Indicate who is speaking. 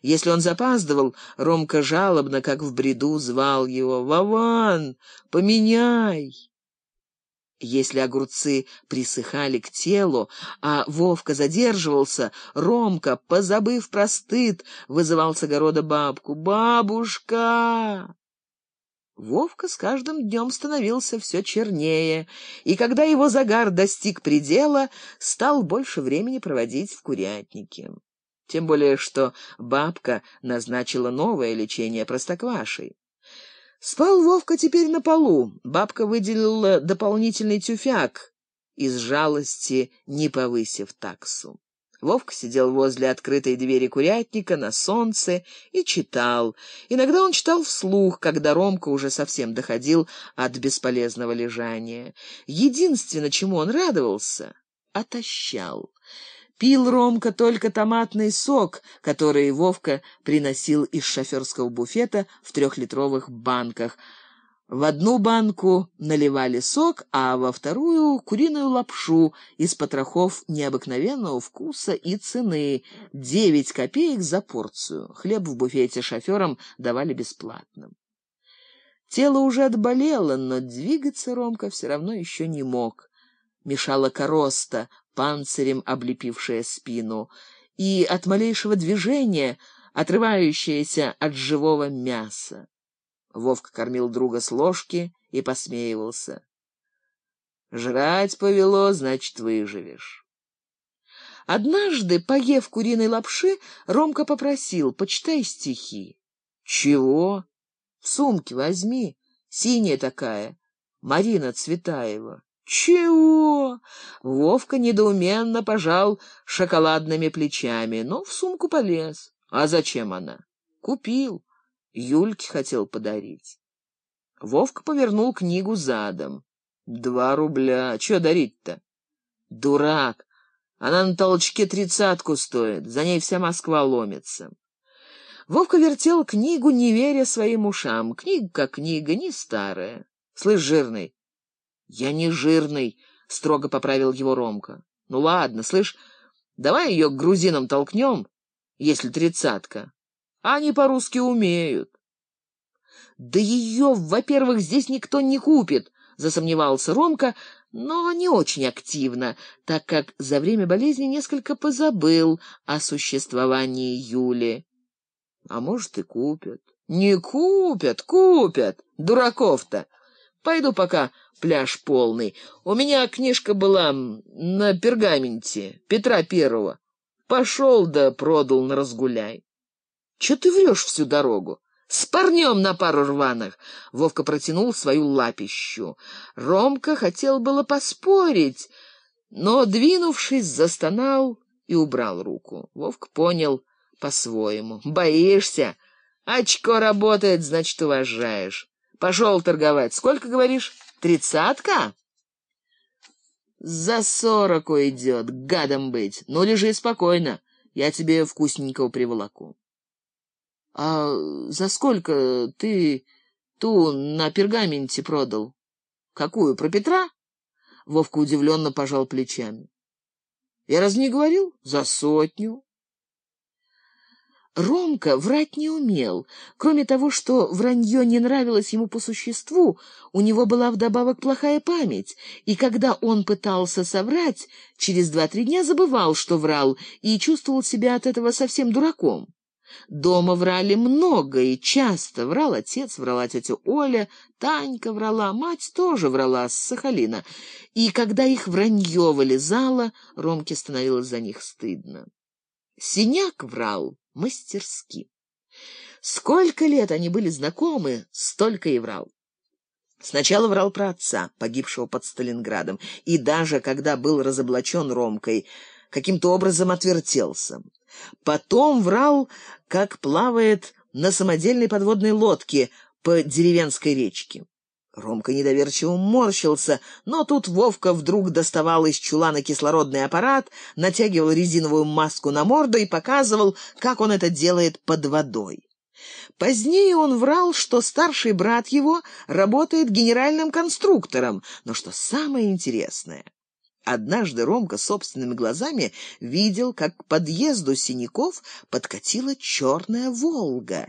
Speaker 1: Если он запаздывал, Ромка жалобно, как в бреду, звал его «Вован, поменяй!». Если огурцы присыхали к телу, а Вовка задерживался, Ромка, позабыв про стыд, вызывал с огорода бабку. «Бабушка!» Вовка с каждым днем становился все чернее, и когда его загар достиг предела, стал больше времени проводить в курятнике. Тем более, что бабка назначила новое лечение простоквашей. Спал Вовка теперь на полу. Бабка выделила дополнительный тюфяк, из жалости не повысив таксу. Вовка сидел возле открытой двери курятника на солнце и читал. Иногда он читал вслух, когда Ромка уже совсем доходил от бесполезного лежания. Единственное, чему он радовался — отощал. Пил Ромка только томатный сок, который Вовка приносил из шоферского буфета в трехлитровых банках. В одну банку наливали сок, а во вторую — куриную лапшу из потрохов необыкновенного вкуса и цены — девять копеек за порцию. Хлеб в буфете шоферам давали бесплатно. Тело уже отболело, но двигаться Ромка все равно еще не мог. Мешала короста, панцирем облепившая спину, и от малейшего движения, отрывающаяся от живого мяса. Вовка кормил друга с ложки и посмеивался. «Жрать повело, значит, выживешь». Однажды, поев куриной лапши, Ромка попросил, почитай стихи. «Чего?» «В сумке возьми, синяя такая, Марина Цветаева». «Чего?» Вовка недоуменно пожал шоколадными плечами, но в сумку полез. «А зачем она?» «Купил. Юльке хотел подарить». Вовка повернул книгу задом. «Два рубля. Чё дарить-то?» «Дурак. Она на толчке тридцатку стоит. За ней вся Москва ломится». Вовка вертел книгу, не веря своим ушам. Книга как книга, не старая. «Слышь, жирный, «Я не жирный», — строго поправил его Ромка. «Ну ладно, слышь, давай ее к грузинам толкнем, если тридцатка. Они по-русски умеют». «Да ее, во-первых, здесь никто не купит», — засомневался Ромка, но не очень активно, так как за время болезни несколько позабыл о существовании Юли. «А может, и купят». «Не купят, купят! Дураков-то! Пойду пока пляж полный. У меня книжка была на пергаменте Петра Первого. Пошел да продал на разгуляй. Че ты врешь всю дорогу? С парнем на пару рваных. Вовка протянул свою лапищу. Ромка хотел было поспорить, но, двинувшись, застонал и убрал руку. Вовка понял по-своему. Боишься? Очко работает, значит, уважаешь. Пошел торговать. Сколько, говоришь? Тридцатка? За сорок уйдет, гадом быть. Ну, лежи спокойно, я тебе вкусненького приволоку. А за сколько ты ту на пергаменте продал? Какую, про Петра? Вовка удивленно пожал плечами. Я раз не говорил? За сотню. Ромка врать не умел. Кроме того, что вранье не нравилось ему по существу, у него была вдобавок плохая память, и когда он пытался соврать, через два-три дня забывал, что врал, и чувствовал себя от этого совсем дураком. Дома врали много и часто. Врал отец, врала тетя Оля, Танька врала, мать тоже врала с Сахалина. И когда их вранье вылезало, Ромке становилось за них стыдно. Синяк врал мастерски. Сколько лет они были знакомы, столько и врал. Сначала врал про отца, погибшего под Сталинградом, и даже когда был разоблачен Ромкой, каким-то образом отвертелся. Потом врал, как плавает на самодельной подводной лодке по деревенской речке. Ромка недоверчиво морщился, но тут Вовка вдруг доставал из чулана кислородный аппарат, натягивал резиновую маску на морду и показывал, как он это делает под водой. Позднее он врал, что старший брат его работает генеральным конструктором, но что самое интересное, Однажды Ромка собственными глазами видел, как к подъезду Синяков подкатила черная «Волга»,